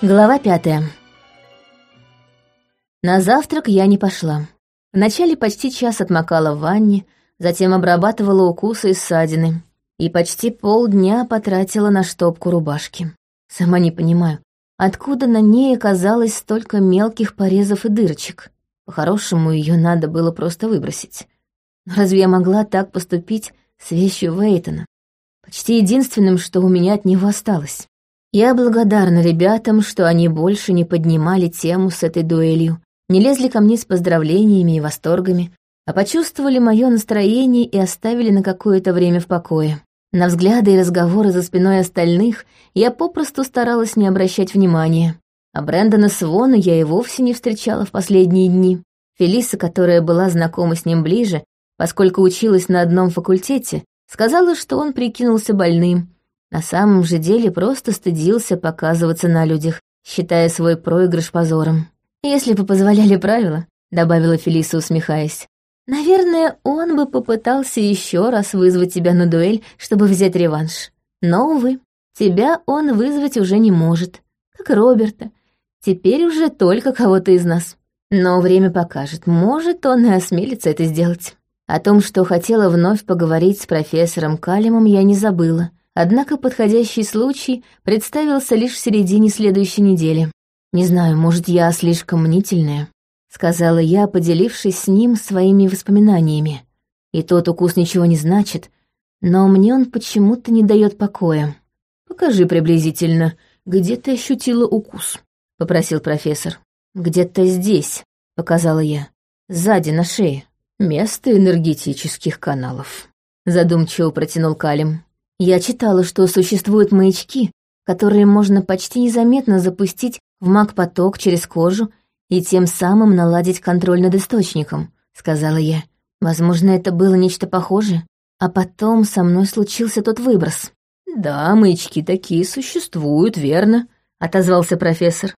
Глава пятая. На завтрак я не пошла. Вначале почти час отмокала в ванне, затем обрабатывала укусы и ссадины. И почти полдня потратила на штопку рубашки. Сама не понимаю, откуда на ней оказалось столько мелких порезов и дырочек. По-хорошему, ее надо было просто выбросить. Но разве я могла так поступить с вещью Вейтона? Почти единственным, что у меня от него осталось. Я благодарна ребятам, что они больше не поднимали тему с этой дуэлью, не лезли ко мне с поздравлениями и восторгами, а почувствовали мое настроение и оставили на какое-то время в покое. На взгляды и разговоры за спиной остальных я попросту старалась не обращать внимания. А Брэндона Свона я и вовсе не встречала в последние дни. Фелиса, которая была знакома с ним ближе, поскольку училась на одном факультете, сказала, что он прикинулся больным, на самом же деле просто стыдился показываться на людях, считая свой проигрыш позором. «Если бы позволяли правила», — добавила Фелиса, усмехаясь, «наверное, он бы попытался еще раз вызвать тебя на дуэль, чтобы взять реванш. Но, увы, тебя он вызвать уже не может, как Роберта. Теперь уже только кого-то из нас. Но время покажет, может, он и осмелится это сделать». О том, что хотела вновь поговорить с профессором Калимом, я не забыла, Однако подходящий случай представился лишь в середине следующей недели. «Не знаю, может, я слишком мнительная», — сказала я, поделившись с ним своими воспоминаниями. И тот укус ничего не значит, но мне он почему-то не дает покоя. «Покажи приблизительно, где ты ощутила укус», — попросил профессор. «Где-то здесь», — показала я, — «сзади, на шее». «Место энергетических каналов», — задумчиво протянул Калим. Я читала, что существуют маячки, которые можно почти незаметно запустить в маг-поток через кожу и тем самым наладить контроль над источником, сказала я. Возможно, это было нечто похожее, а потом со мной случился тот выброс. Да, маячки такие существуют, верно, отозвался профессор.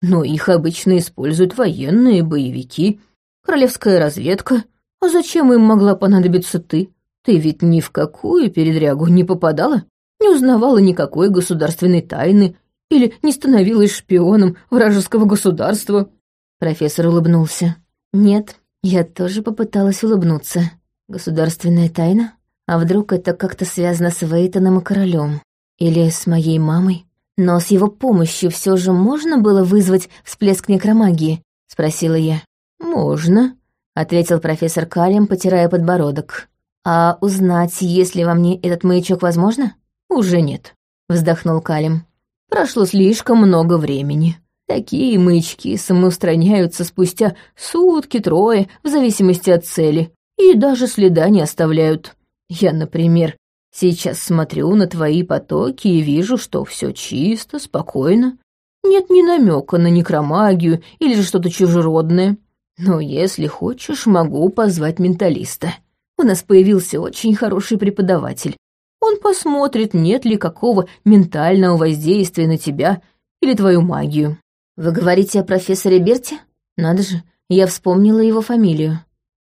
Но их обычно используют военные, боевики, королевская разведка. А зачем им могла понадобиться ты? Ты ведь ни в какую передрягу не попадала? Не узнавала никакой государственной тайны или не становилась шпионом вражеского государства?» Профессор улыбнулся. «Нет, я тоже попыталась улыбнуться. Государственная тайна? А вдруг это как-то связано с Вейтоном и королем? Или с моей мамой? Но с его помощью все же можно было вызвать всплеск некромагии?» — спросила я. «Можно», — ответил профессор Калем, потирая подбородок. «А узнать, есть ли во мне этот маячок, возможно?» «Уже нет», — вздохнул Калим. «Прошло слишком много времени. Такие маячки самоустраняются спустя сутки-трое, в зависимости от цели, и даже следа не оставляют. Я, например, сейчас смотрю на твои потоки и вижу, что все чисто, спокойно. Нет ни намека на некромагию или же что-то чужеродное. Но если хочешь, могу позвать менталиста. У нас появился очень хороший преподаватель. Он посмотрит, нет ли какого ментального воздействия на тебя или твою магию. Вы говорите о профессоре Берте? Надо же, я вспомнила его фамилию.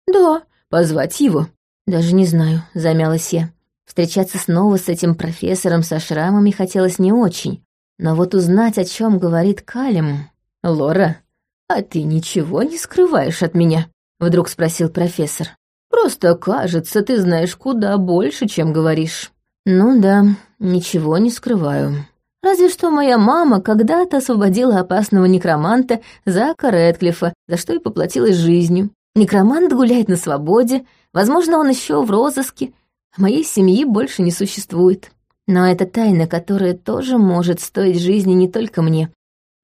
Да, позвать его. Даже не знаю, замялась я. Встречаться снова с этим профессором со шрамами хотелось не очень. Но вот узнать, о чем говорит Калим... Лора, а ты ничего не скрываешь от меня? Вдруг спросил профессор. Просто кажется, ты знаешь куда больше, чем говоришь. Ну да, ничего не скрываю. Разве что моя мама когда-то освободила опасного некроманта Зака Рэдклиффа, за что и поплатилась жизнью. Некромант гуляет на свободе, возможно, он еще в розыске, а моей семьи больше не существует. Но это тайна, которая тоже может стоить жизни не только мне,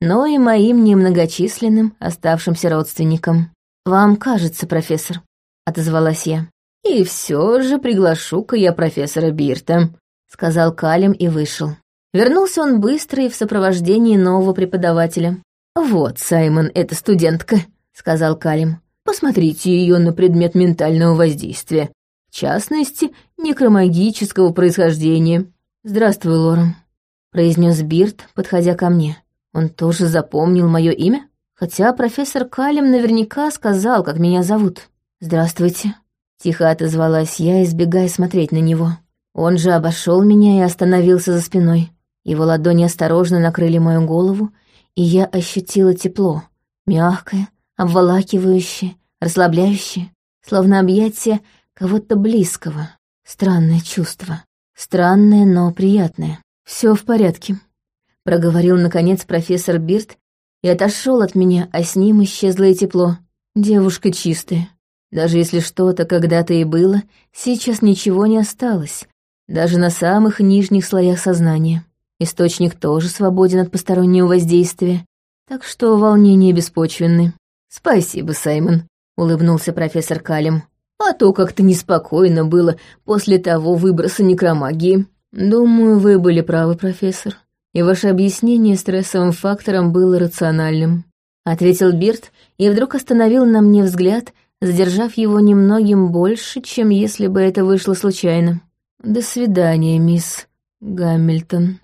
но и моим немногочисленным оставшимся родственникам. Вам кажется, профессор, — отозвалась я. «И все же приглашу-ка я профессора Бирта», — сказал Калим и вышел. Вернулся он быстро и в сопровождении нового преподавателя. «Вот, Саймон, эта студентка», — сказал Калим. «Посмотрите ее на предмет ментального воздействия, в частности, некромагического происхождения». «Здравствуй, Лора», — произнес Бирт, подходя ко мне. Он тоже запомнил мое имя? Хотя профессор Калим наверняка сказал, как меня зовут. «Здравствуйте», — тихо отозвалась я, избегая смотреть на него. Он же обошел меня и остановился за спиной. Его ладони осторожно накрыли мою голову, и я ощутила тепло, мягкое, обволакивающее, расслабляющее, словно объятие кого-то близкого. Странное чувство. Странное, но приятное. Все в порядке», — проговорил, наконец, профессор Бирт и отошел от меня, а с ним исчезло и тепло. Девушка чистая. Даже если что-то когда-то и было, сейчас ничего не осталось, даже на самых нижних слоях сознания. Источник тоже свободен от постороннего воздействия, так что волнения беспочвенны. «Спасибо, Саймон», — улыбнулся профессор Калим. «А то как-то неспокойно было после того выброса некромагии». «Думаю, вы были правы, профессор, и ваше объяснение стрессовым фактором было рациональным», — ответил Бирт и вдруг остановил на мне взгляд, задержав его немногим больше, чем если бы это вышло случайно. «До свидания, мисс Гамильтон».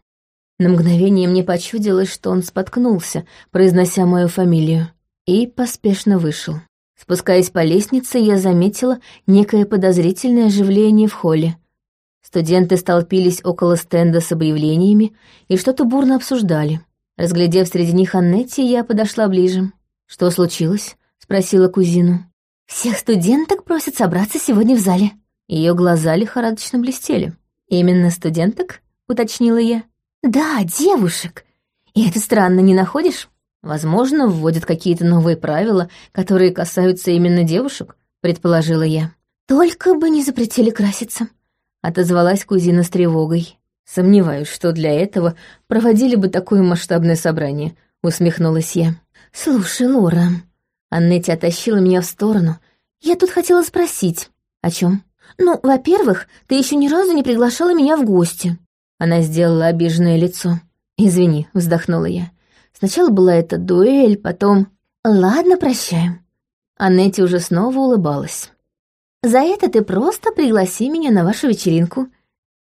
На мгновение мне почудилось, что он споткнулся, произнося мою фамилию, и поспешно вышел. Спускаясь по лестнице, я заметила некое подозрительное оживление в холле. Студенты столпились около стенда с объявлениями и что-то бурно обсуждали. Разглядев среди них Аннетти, я подошла ближе. «Что случилось?» — спросила кузину. «Всех студенток просят собраться сегодня в зале». Ее глаза лихорадочно блестели. «Именно студенток?» — уточнила я. «Да, девушек. И это странно, не находишь? Возможно, вводят какие-то новые правила, которые касаются именно девушек», — предположила я. «Только бы не запретили краситься», — отозвалась кузина с тревогой. «Сомневаюсь, что для этого проводили бы такое масштабное собрание», — усмехнулась я. «Слушай, Лора...» Аннетти оттащила меня в сторону. «Я тут хотела спросить. О чем? Ну, во-первых, ты еще ни разу не приглашала меня в гости». Она сделала обиженное лицо. «Извини», — вздохнула я. «Сначала была эта дуэль, потом...» «Ладно, прощаем». Аннетти уже снова улыбалась. «За это ты просто пригласи меня на вашу вечеринку.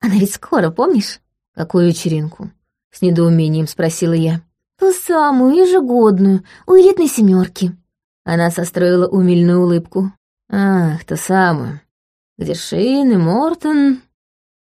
Она ведь скоро, помнишь?» «Какую вечеринку?» — с недоумением спросила я. «Ту самую, ежегодную, у элитной семерки. Она состроила умильную улыбку. «Ах, ту самую, где Шейн и Мортон...»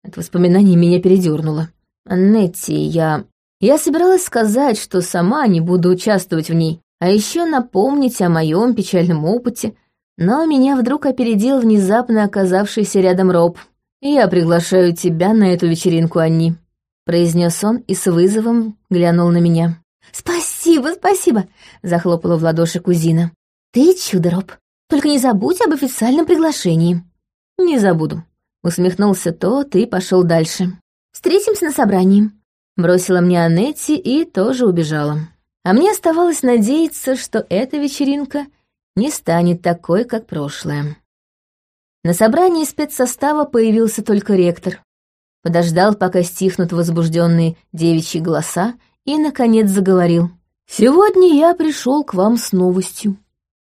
От воспоминаний меня передернуло. «Нетти, я...» Я собиралась сказать, что сама не буду участвовать в ней, а еще напомнить о моем печальном опыте, но меня вдруг опередил внезапно оказавшийся рядом Роб. «Я приглашаю тебя на эту вечеринку, Анни», — произнес он и с вызовом глянул на меня. «Спасибо, спасибо!» — захлопала в ладоши кузина. «Ты чудо, Роб. Только не забудь об официальном приглашении». «Не забуду», — усмехнулся тот и пошел дальше. «Встретимся на собрании», — бросила мне Анетти и тоже убежала. А мне оставалось надеяться, что эта вечеринка не станет такой, как прошлая. На собрании спецсостава появился только ректор. Подождал, пока стихнут возбужденные девичьи голоса, и, наконец, заговорил. «Сегодня я пришел к вам с новостью.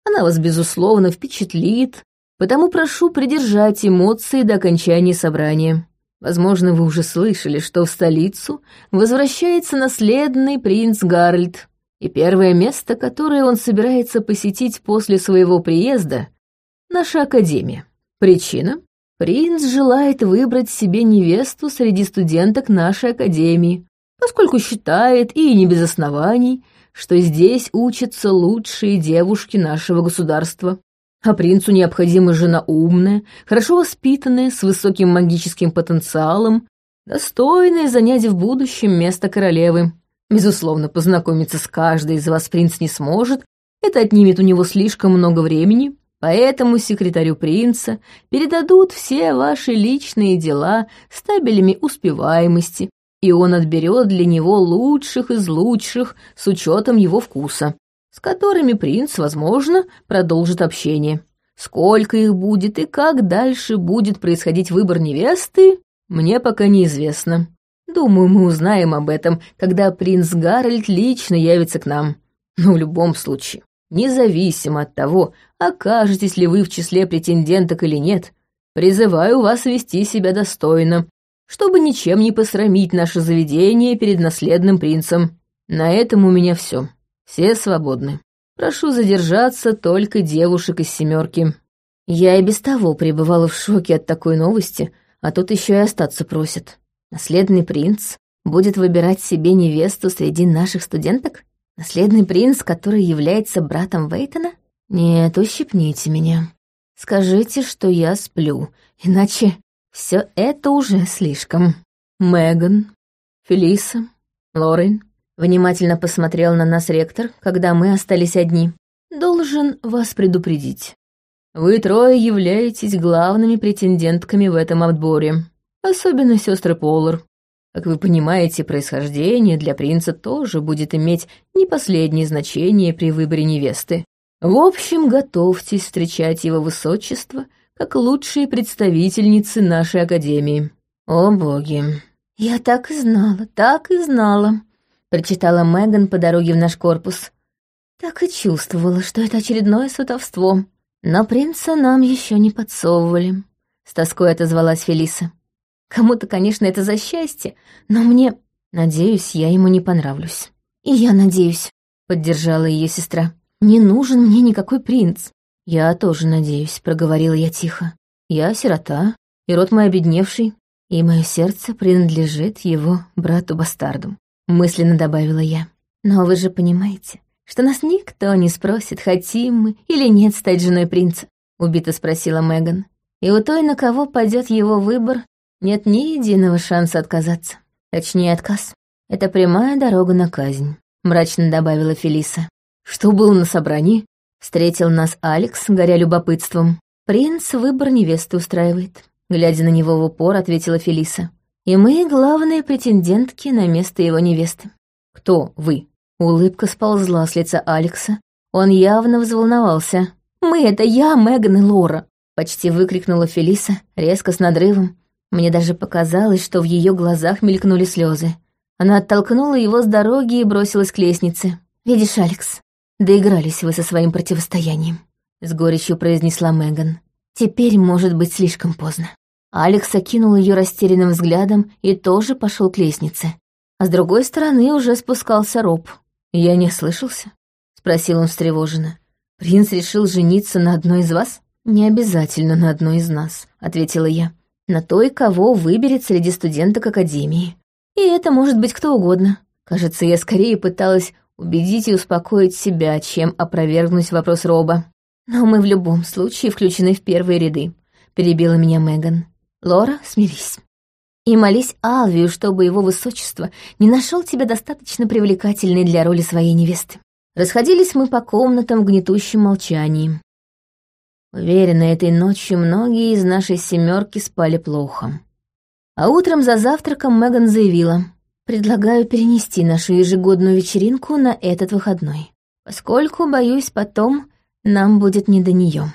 Она вас, безусловно, впечатлит, потому прошу придержать эмоции до окончания собрания. Возможно, вы уже слышали, что в столицу возвращается наследный принц Гарольд, и первое место, которое он собирается посетить после своего приезда — наша академия. Причина? Принц желает выбрать себе невесту среди студенток нашей академии, поскольку считает, и не без оснований, что здесь учатся лучшие девушки нашего государства. А принцу необходима жена умная, хорошо воспитанная, с высоким магическим потенциалом, достойная занять в будущем место королевы. Безусловно, познакомиться с каждой из вас принц не сможет, это отнимет у него слишком много времени, Поэтому секретарю принца передадут все ваши личные дела с табелями успеваемости, и он отберет для него лучших из лучших с учетом его вкуса, с которыми принц, возможно, продолжит общение. Сколько их будет и как дальше будет происходить выбор невесты, мне пока неизвестно. Думаю, мы узнаем об этом, когда принц Гарольд лично явится к нам. Но в любом случае, Независимо от того, окажетесь ли вы в числе претенденток или нет, призываю вас вести себя достойно, чтобы ничем не посрамить наше заведение перед наследным принцем. На этом у меня все. Все свободны. Прошу задержаться только девушек из семерки. Я и без того пребывала в шоке от такой новости, а тут еще и остаться просит. Наследный принц будет выбирать себе невесту среди наших студенток? Наследный принц, который является братом Вейтона? Нет, ущипните меня. Скажите, что я сплю, иначе все это уже слишком. Меган, Фелиса, Лорен. Внимательно посмотрел на нас ректор, когда мы остались одни. Должен вас предупредить. Вы трое являетесь главными претендентками в этом отборе, особенно сестры Полар. Как вы понимаете, происхождение для принца тоже будет иметь не последнее значение при выборе невесты. В общем, готовьтесь встречать его высочество как лучшие представительницы нашей академии. О боги! Я так и знала, так и знала, прочитала Меган по дороге в наш корпус. Так и чувствовала, что это очередное сватовство. Но принца нам еще не подсовывали. С тоской отозвалась Фелиса. Кому-то, конечно, это за счастье, но мне... Надеюсь, я ему не понравлюсь. И я надеюсь, поддержала ее сестра. Не нужен мне никакой принц. Я тоже надеюсь, проговорила я тихо. Я сирота, и род мой обедневший, и мое сердце принадлежит его брату-бастарду. Мысленно добавила я. Но вы же понимаете, что нас никто не спросит, хотим мы или нет стать женой принца, убито спросила Меган. И у той, на кого пойдет его выбор, нет ни единого шанса отказаться. Точнее, отказ. Это прямая дорога на казнь, мрачно добавила Фелиса. Что было на собрании? Встретил нас Алекс, горя любопытством. Принц выбор невесты устраивает. Глядя на него в упор, ответила Фелиса. И мы главные претендентки на место его невесты. Кто вы? Улыбка сползла с лица Алекса. Он явно взволновался. «Мы — это я, Меган и Лора!» Почти выкрикнула Фелиса, резко с надрывом, мне даже показалось, что в ее глазах мелькнули слезы. Она оттолкнула его с дороги и бросилась к лестнице. «Видишь, Алекс, доигрались вы со своим противостоянием», — с горечью произнесла Меган. «Теперь может быть слишком поздно». Алекс окинул ее растерянным взглядом и тоже пошел к лестнице. А с другой стороны уже спускался Роб. «Я не ослышался?» — спросил он встревоженно. «Принц решил жениться на одной из вас?» «Не обязательно на одной из нас», — ответила я на той, кого выберет среди студенток Академии. И это может быть кто угодно. Кажется, я скорее пыталась убедить и успокоить себя, чем опровергнуть вопрос Роба. Но мы в любом случае включены в первые ряды, перебила меня Меган. Лора, смирись. И молись Алвию, чтобы его высочество не нашел тебя достаточно привлекательной для роли своей невесты. Расходились мы по комнатам в гнетущем молчании. Уверена, этой ночью многие из нашей семерки спали плохо. А утром за завтраком Меган заявила, «Предлагаю перенести нашу ежегодную вечеринку на этот выходной, поскольку, боюсь, потом нам будет не до нее.